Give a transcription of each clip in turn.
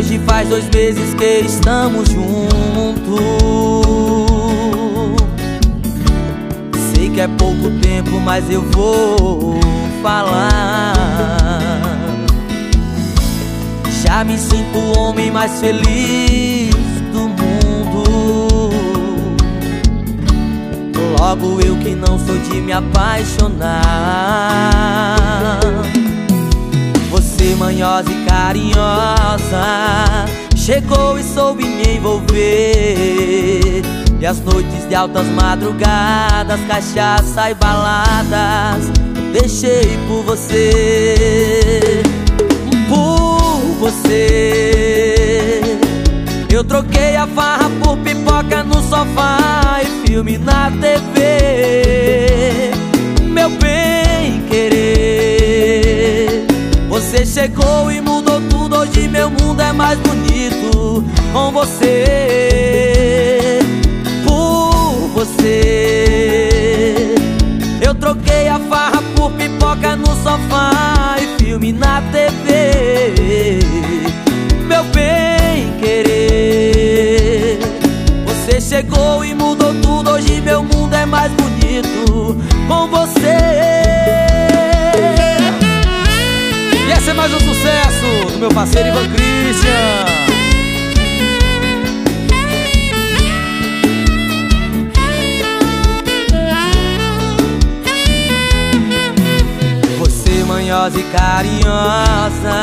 Hoje faz dois meses que estamos juntos. Sei que é pouco tempo, mas eu vou falar. Já me sinto o homem mais feliz do mundo. Logo eu que não sou de me apaixonar. Você manhosa e carinhosa. Chegou e soube me envolver. E as noites de altas madrugadas Cachaça e baladas Deixei por você. Por você. Eu troquei a farra por pipoca no sofá E filme na TV Meu bem Você chegou e mudou tudo. Hoje meu mundo é mais bonito Com você. Por você. Eu troquei a farra por pipoca no sofá E filme na TV Meu bem querer. Você chegou e mudou tudo. Hoje meu mundo é mais bonito Com você mais um sucesso do meu parceiro Ivan Christian. Você manhosa e carinhosa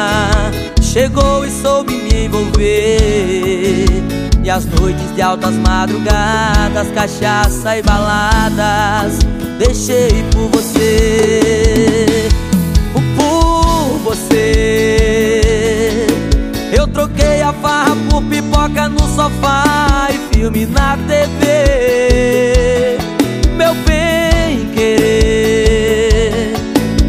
Chegou e soube me envolver E as noites de altas madrugadas Cachaça e baladas Deixei por você pipoca no sofá E filme na TV Meu bem querer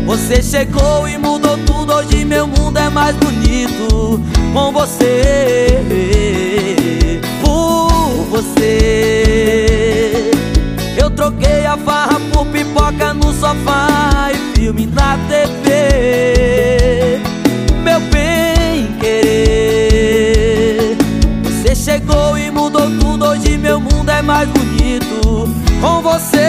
você chegou e mudou tudo, hoje meu mundo é mais bonito com você. Por você, eu troquei a farra por pipoca no sofá e filme na TV. com você.